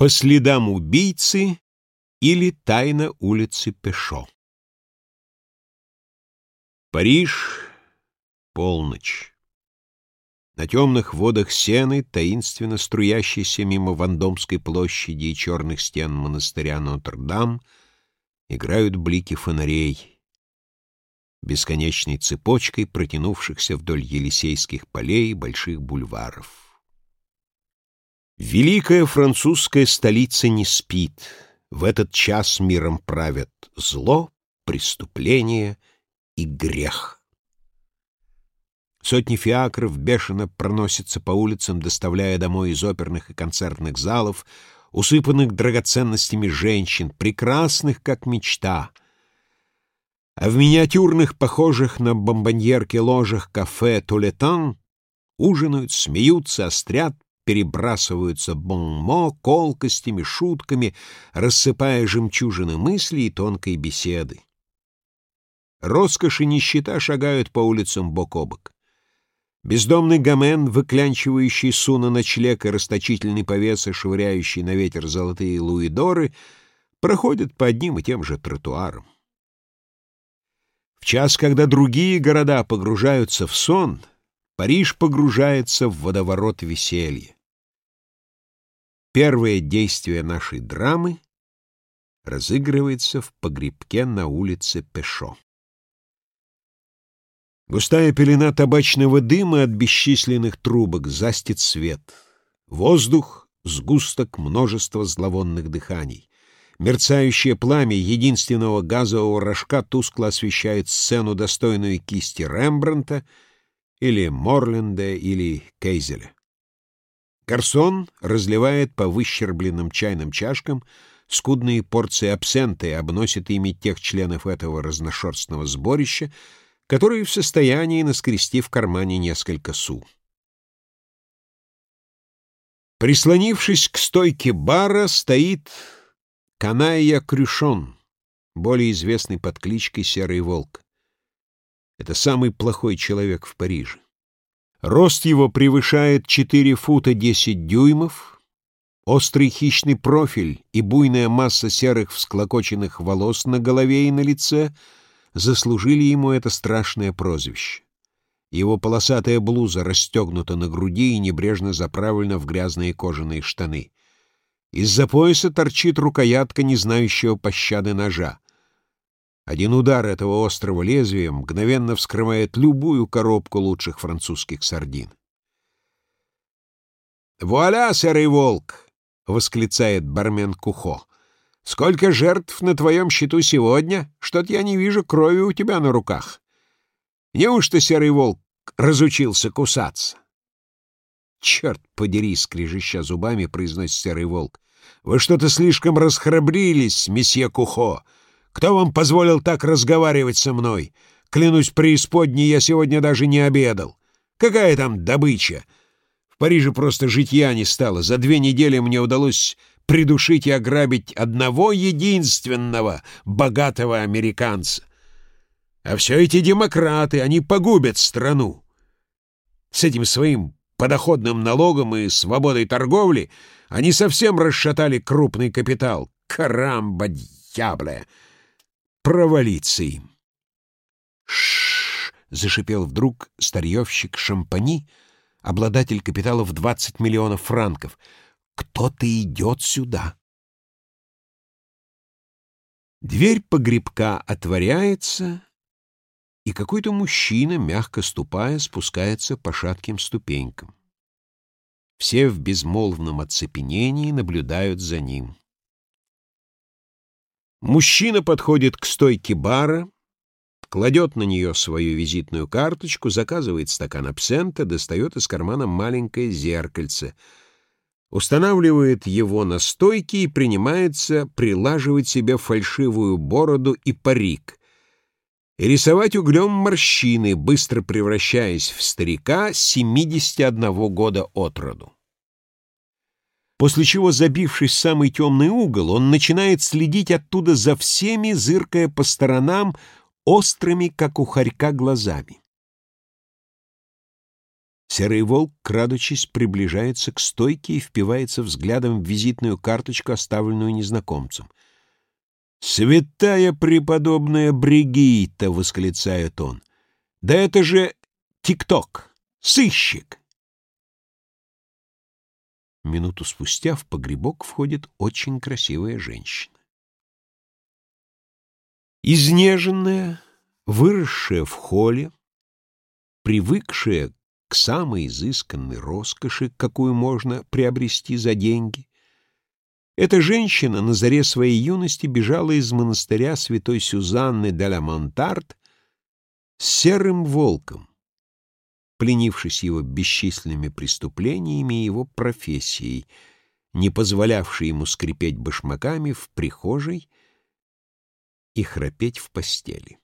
По следам убийцы или тайна улицы Пешо. Париж, полночь. На темных водах Сены, таинственно струящейся мимо Вандомской площади и черных стен монастыря Нотр-Дам, играют блики фонарей, бесконечной цепочкой протянувшихся вдоль Елисейских полей и больших бульваров. Великая французская столица не спит. В этот час миром правят зло, преступление и грех. Сотни фиакров бешено проносятся по улицам, доставляя домой из оперных и концертных залов, усыпанных драгоценностями женщин, прекрасных, как мечта. А в миниатюрных, похожих на бомбоньерки ложах кафе «Тулетан» ужинают, смеются, острят, перебрасываются бонмо, колкостями, шутками, рассыпая жемчужины мыслей и тонкой беседы. Роскошь и нищета шагают по улицам бок о бок. Бездомный гомен, выклянчивающий су на ночлег и расточительный повеса, швыряющий на ветер золотые луидоры, проходят по одним и тем же тротуарам. В час, когда другие города погружаются в сон, Париж погружается в водоворот веселья. Первое действие нашей драмы разыгрывается в погребке на улице Пешо. Густая пелена табачного дыма от бесчисленных трубок застит свет. Воздух — сгусток множества зловонных дыханий. Мерцающее пламя единственного газового рожка тускло освещает сцену, достойную кисти Рембранта или Морленда или Кейзеля. Гарсон разливает по выщербленным чайным чашкам скудные порции абсента и обносит ими тех членов этого разношерстного сборища, которые в состоянии наскрести в кармане несколько су. Прислонившись к стойке бара, стоит Канайя Крюшон, более известный под кличкой Серый Волк. Это самый плохой человек в Париже. Рост его превышает 4 фута 10 дюймов, острый хищный профиль и буйная масса серых всклокоченных волос на голове и на лице — заслужили ему это страшное прозвище. Его полосатая блуза расстегнута на груди и небрежно заправлена в грязные кожаные штаны. Из-за пояса торчит рукоятка не знающего пощады ножа. Один удар этого острого лезвия мгновенно вскрывает любую коробку лучших французских сардин. «Вуаля, серый волк!» — восклицает бармен Кухо. Сколько жертв на твоем счету сегодня? Что-то я не вижу крови у тебя на руках. Неужто серый волк разучился кусаться? Черт подери, скрежеща зубами, произносит серый волк. Вы что-то слишком расхрабрились, месье Кухо. Кто вам позволил так разговаривать со мной? Клянусь преисподней, я сегодня даже не обедал. Какая там добыча? В Париже просто житья не стало. За две недели мне удалось придушить и ограбить одного единственного богатого американца. А все эти демократы, они погубят страну. С этим своим подоходным налогом и свободой торговли они совсем расшатали крупный капитал. Карамба, дьябле! Провалиться им. Ш зашипел вдруг старьевщик Шампани, обладатель капитала в 20 миллионов франков — кто-то идет сюда. Дверь погребка отворяется, и какой-то мужчина, мягко ступая, спускается по шатким ступенькам. Все в безмолвном оцепенении наблюдают за ним. Мужчина подходит к стойке бара, кладет на нее свою визитную карточку, заказывает стакан абсента, достает из кармана маленькое зеркальце — устанавливает его на стойке и принимается прилаживать себе фальшивую бороду и парик, и рисовать углем морщины, быстро превращаясь в старика 71 года от роду. После чего, забившись в самый темный угол, он начинает следить оттуда за всеми, зыркая по сторонам, острыми, как у хорька, глазами. Серый волк, крадучись, приближается к стойке и впивается взглядом в визитную карточку, оставленную незнакомцем. «Святая преподобная Бригитта!» — восклицает он. «Да это же ТикТок! Сыщик!» Минуту спустя в погребок входит очень красивая женщина. Изнеженная, выросшая в холле, привыкшая к самой изысканной роскоши, какую можно приобрести за деньги. Эта женщина на заре своей юности бежала из монастыря святой Сюзанны де ла Монтарт с серым волком, пленившись его бесчисленными преступлениями и его профессией, не позволявшей ему скрипеть башмаками в прихожей и храпеть в постели.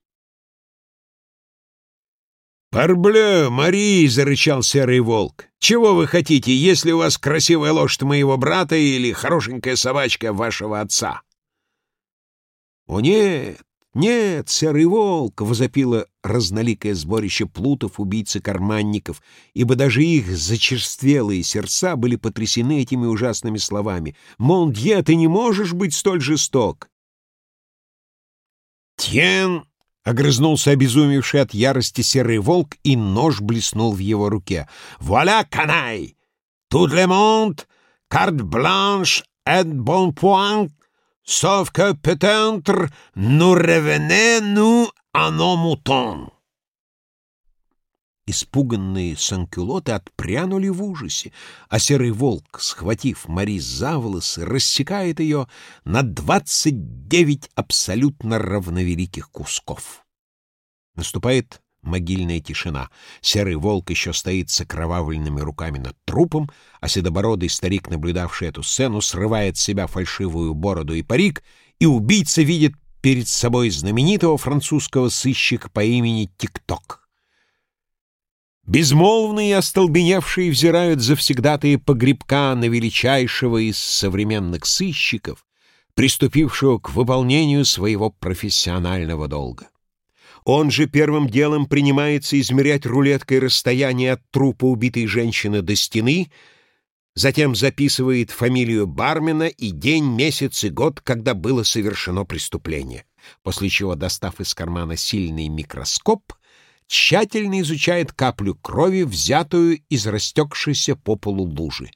«Парблeu, Мари!» — зарычал серый волк. «Чего вы хотите, если у вас красивая лошадь моего брата или хорошенькая собачка вашего отца?» «О нет, нет, серый волк!» — возопило разноликое сборище плутов, убийц и карманников, ибо даже их зачерствелые сердца были потрясены этими ужасными словами. «Мондье, ты не можешь быть столь жесток!» «Тьен!» Огрызнулся обезумевший от ярости серый волк, и нож блеснул в его руке. «Вуаля, канай! Тут le monde, carte blanche et bon point, sauf que peut-être nous revenez nous à nos moutons!» Испуганные санкюлоты отпрянули в ужасе, а серый волк, схватив Мари за волосы, рассекает ее на двадцать девять абсолютно равновеликих кусков. Наступает могильная тишина. Серый волк еще стоит с окровавленными руками над трупом, а седобородый старик, наблюдавший эту сцену, срывает с себя фальшивую бороду и парик, и убийца видит перед собой знаменитого французского сыщика по имени Тикток. Безмолвные и остолбеневшие взирают завсегдатые погребка на величайшего из современных сыщиков, приступившего к выполнению своего профессионального долга. Он же первым делом принимается измерять рулеткой расстояние от трупа убитой женщины до стены, затем записывает фамилию бармена и день, месяц и год, когда было совершено преступление, после чего, достав из кармана сильный микроскоп, тщательно изучает каплю крови, взятую из растекшейся по полу лужи.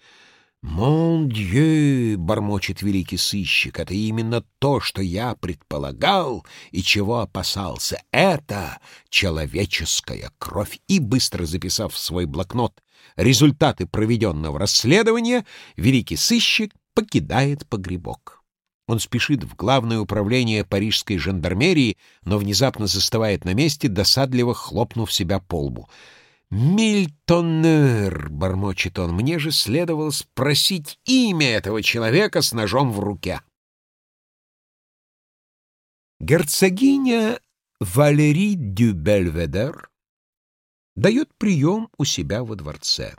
«Мон дье!» — бормочет великий сыщик. «Это именно то, что я предполагал и чего опасался. Это человеческая кровь!» И, быстро записав в свой блокнот результаты проведенного расследования, великий сыщик покидает погребок. Он спешит в главное управление парижской жандармерии, но внезапно застывает на месте, досадливо хлопнув себя по лбу. «Мильтоннер!» — бормочет он. «Мне же следовало спросить имя этого человека с ножом в руке». Герцогиня Валерий дю Бельведер дает прием у себя во дворце.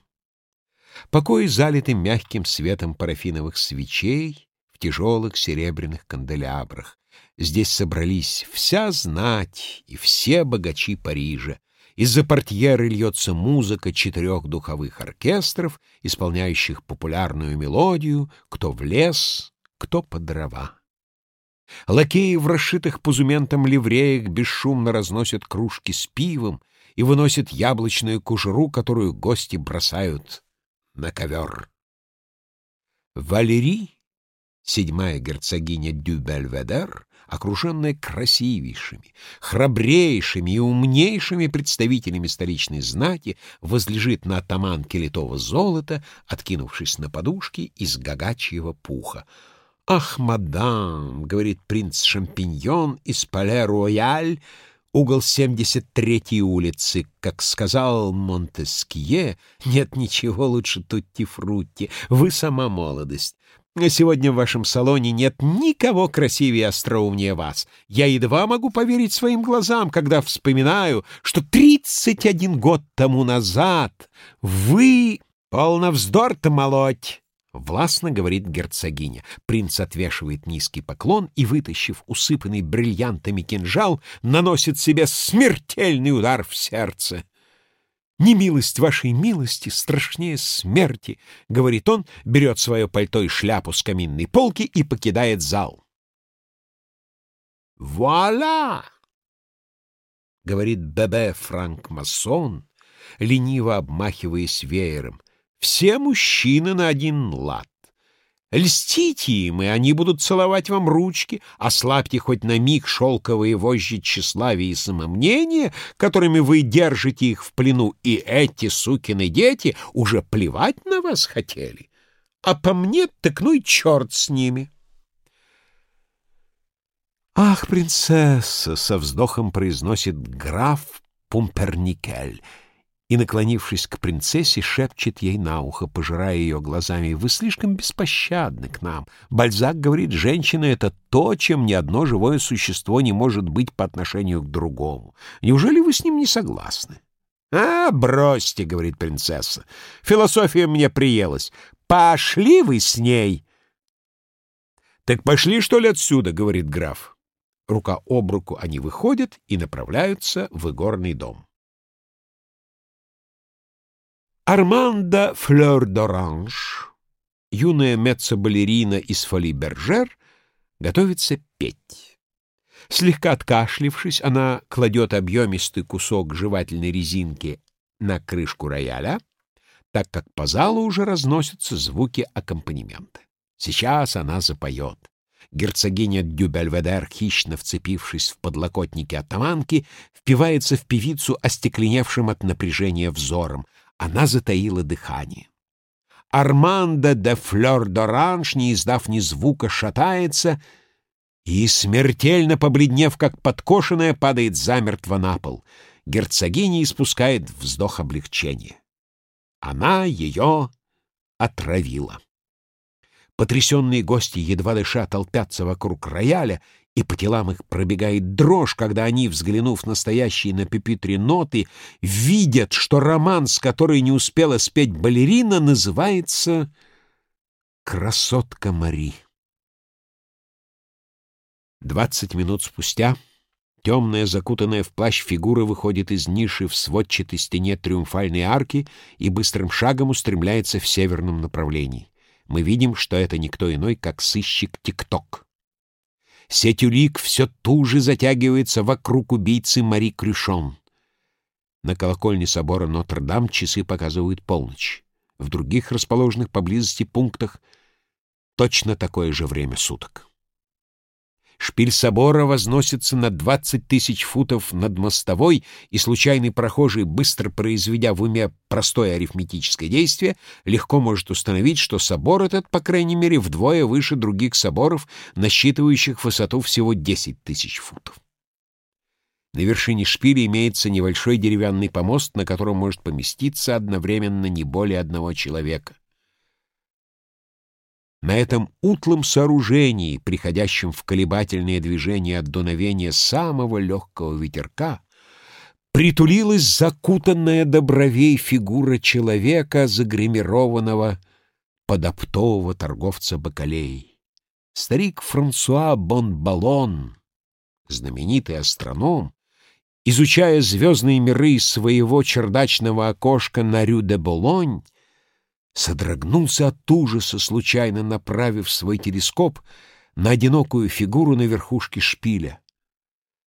Покои залиты мягким светом парафиновых свечей, тяжелых серебряных канделябрах. Здесь собрались вся знать и все богачи Парижа. Из-за портьеры льется музыка четырех духовых оркестров, исполняющих популярную мелодию «Кто в лес, кто под дрова». Лакеи в расшитых пузументом ливреях бесшумно разносят кружки с пивом и выносят яблочную кожуру, которую гости бросают на ковер. Валерий седьмая герцогиня Дюбельведер, окруженная красивейшими, храбрейшими и умнейшими представителями столичной знати, возлежит на атаманке литого золота, откинувшись на подушки из гагачьего пуха. «Ах, мадам!» — говорит принц Шампиньон из Пале-Рояль, угол 73-й улицы. Как сказал Монтескье, нет ничего лучше тутти-фрутти. Вы сама молодость. Сегодня в вашем салоне нет никого красивее и остроумнее вас. Я едва могу поверить своим глазам, когда вспоминаю, что 31 год тому назад вы... Полно вздор-то молоть! — властно говорит герцогиня. Принц отвешивает низкий поклон и, вытащив усыпанный бриллиантами кинжал, наносит себе смертельный удар в сердце. Немилость вашей милости страшнее смерти, — говорит он, берет свое пальто и шляпу с каминной полки и покидает зал. «Вуаля!» — говорит Бебе Франк-масон, лениво обмахиваясь веером. «Все мужчины на один лад. Льстите им, и они будут целовать вам ручки, ослабьте хоть на миг шелковые вожжи тщеславия и самомнения, которыми вы держите их в плену, и эти сукины дети уже плевать на вас хотели. А по мне так ну и черт с ними. «Ах, принцесса!» — со вздохом произносит граф Пумперникель — и, наклонившись к принцессе, шепчет ей на ухо, пожирая ее глазами, «Вы слишком беспощадны к нам. Бальзак говорит, женщина — это то, чем ни одно живое существо не может быть по отношению к другому. Неужели вы с ним не согласны?» «А, бросьте», — говорит принцесса, — «философия мне приелась. Пошли вы с ней!» «Так пошли, что ли, отсюда?» — говорит граф. Рука об руку они выходят и направляются в игорный дом. Арманда Флёр-д'Оранж, юная меццо-балерина из Фоли-Бержер, готовится петь. Слегка откашлившись, она кладет объемистый кусок жевательной резинки на крышку рояля, так как по залу уже разносятся звуки аккомпанемента. Сейчас она запоет. Герцогиня Дюбельведер, хищно вцепившись в подлокотники атаманки, впивается в певицу остекленевшим от напряжения взором. Она затаила дыхание. Армандо де Флёр-д'Оранж, не издав ни звука, шатается и, смертельно побледнев, как подкошенная, падает замертво на пол. Герцогиня испускает вздох облегчения. Она ее отравила. Потрясенные гости, едва дыша, толпятся вокруг рояля, и по телам их пробегает дрожь, когда они, взглянув на стоящие на пепитре ноты, видят, что роман, с которой не успела спеть балерина, называется «Красотка Мари». Двадцать минут спустя темная, закутанная в плащ фигура выходит из ниши в сводчатой стене триумфальной арки и быстрым шагом устремляется в северном направлении. Мы видим, что это никто иной, как сыщик Тикток. Сеть улик все туже затягивается вокруг убийцы Мари Крюшон. На колокольне собора Нотр-Дам часы показывают полночь. В других расположенных поблизости пунктах точно такое же время суток. Шпиль собора возносится на 20 тысяч футов над мостовой, и случайный прохожий, быстро произведя в уме простое арифметическое действие, легко может установить, что собор этот, по крайней мере, вдвое выше других соборов, насчитывающих высоту всего 10 тысяч футов. На вершине шпиля имеется небольшой деревянный помост, на котором может поместиться одновременно не более одного человека. На этом утлом сооружении, приходящем в колебательное движение от дуновения самого легкого ветерка, притулилась закутанная до бровей фигура человека, загримированного под оптового торговца бакалей. Старик Франсуа Бонбалон, знаменитый астроном, изучая звездные миры своего чердачного окошка на Рю-де-Болонь, содрогнулся от ужаса, случайно направив свой телескоп на одинокую фигуру на верхушке шпиля.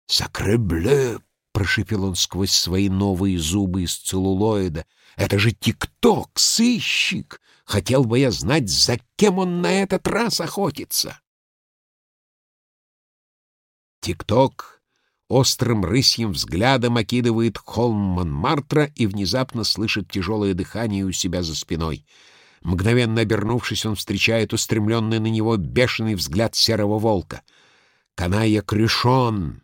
«Сакребле!» — прошипел он сквозь свои новые зубы из целлулоида. «Это же тикток, сыщик! Хотел бы я знать, за кем он на этот раз охотится!» Тикток острым рысьим взглядом окидывает холм Монмартра и внезапно слышит тяжелое дыхание у себя за спиной. Мгновенно обернувшись, он встречает устремленный на него бешеный взгляд серого волка. Каная Крюшон,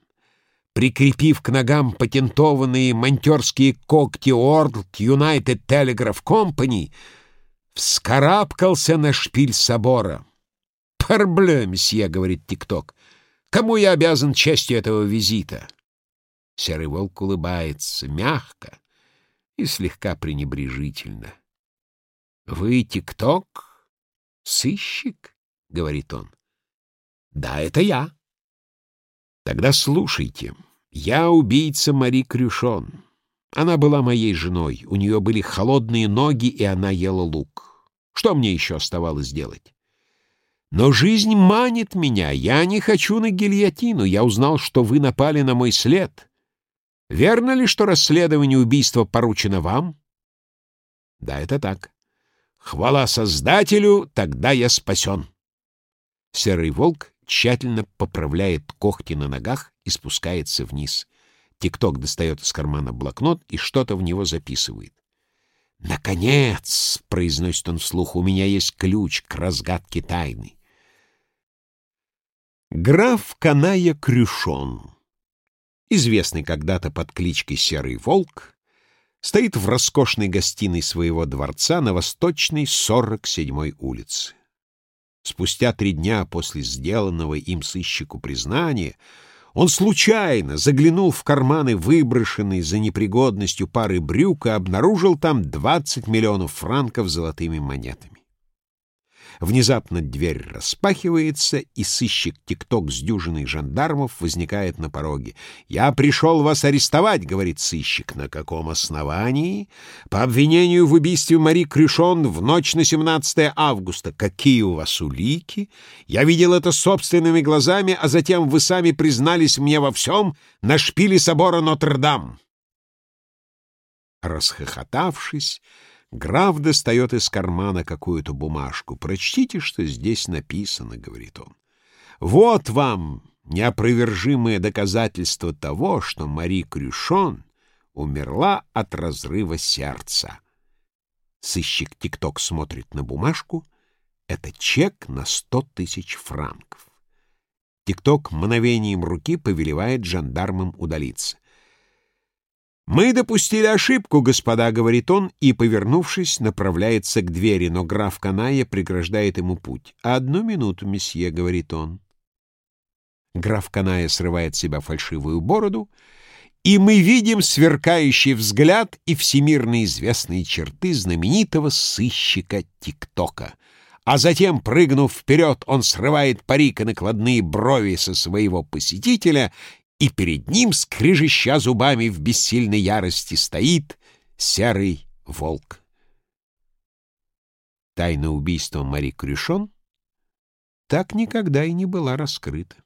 прикрепив к ногам патентованные монтерские когти World United Telegraph Company, вскарабкался на шпиль собора. «Парбле, месье», — говорит Тикток, — Кому я обязан частью этого визита?» Серый волк улыбается, мягко и слегка пренебрежительно. «Вы тикток? Сыщик?» — говорит он. «Да, это я». «Тогда слушайте. Я убийца Мари Крюшон. Она была моей женой, у нее были холодные ноги, и она ела лук. Что мне еще оставалось делать? Но жизнь манит меня, я не хочу на гильотину, я узнал, что вы напали на мой след. Верно ли, что расследование убийства поручено вам? Да, это так. Хвала Создателю, тогда я спасен. Серый волк тщательно поправляет когти на ногах и спускается вниз. Тикток достает из кармана блокнот и что-то в него записывает. «Наконец!» — произносит он вслух. «У меня есть ключ к разгадке тайны». Граф Каная Крюшон, известный когда-то под кличкой Серый Волк, стоит в роскошной гостиной своего дворца на восточной 47-й улице. Спустя три дня после сделанного им сыщику признания он случайно заглянул в карманы выброшенной за непригодностью пары брюк и обнаружил там 20 миллионов франков золотыми монетами. Внезапно дверь распахивается, и сыщик Тикток с дюжиной жандармов возникает на пороге. «Я пришел вас арестовать», — говорит сыщик. «На каком основании?» «По обвинению в убийстве Мари Крюшон в ночь на 17 августа. Какие у вас улики?» «Я видел это собственными глазами, а затем вы сами признались мне во всем на шпиле собора Нотр-Дам». Расхохотавшись, Граф достает из кармана какую-то бумажку. «Прочтите, что здесь написано», — говорит он. «Вот вам неопровержимое доказательство того, что Мари Крюшон умерла от разрыва сердца». Сыщик Тикток смотрит на бумажку. Это чек на сто тысяч франков. Тикток мгновением руки повелевает жандармам удалиться. «Мы допустили ошибку, господа», — говорит он, и, повернувшись, направляется к двери, но граф Каная преграждает ему путь. «Одну минуту, месье», — говорит он. Граф Каная срывает с себя фальшивую бороду, и мы видим сверкающий взгляд и всемирно известные черты знаменитого сыщика ТикТока. А затем, прыгнув вперед, он срывает парик и накладные брови со своего посетителя и перед ним, скрижища зубами в бессильной ярости, стоит серый волк. Тайна убийства Мари Крюшон так никогда и не была раскрыта.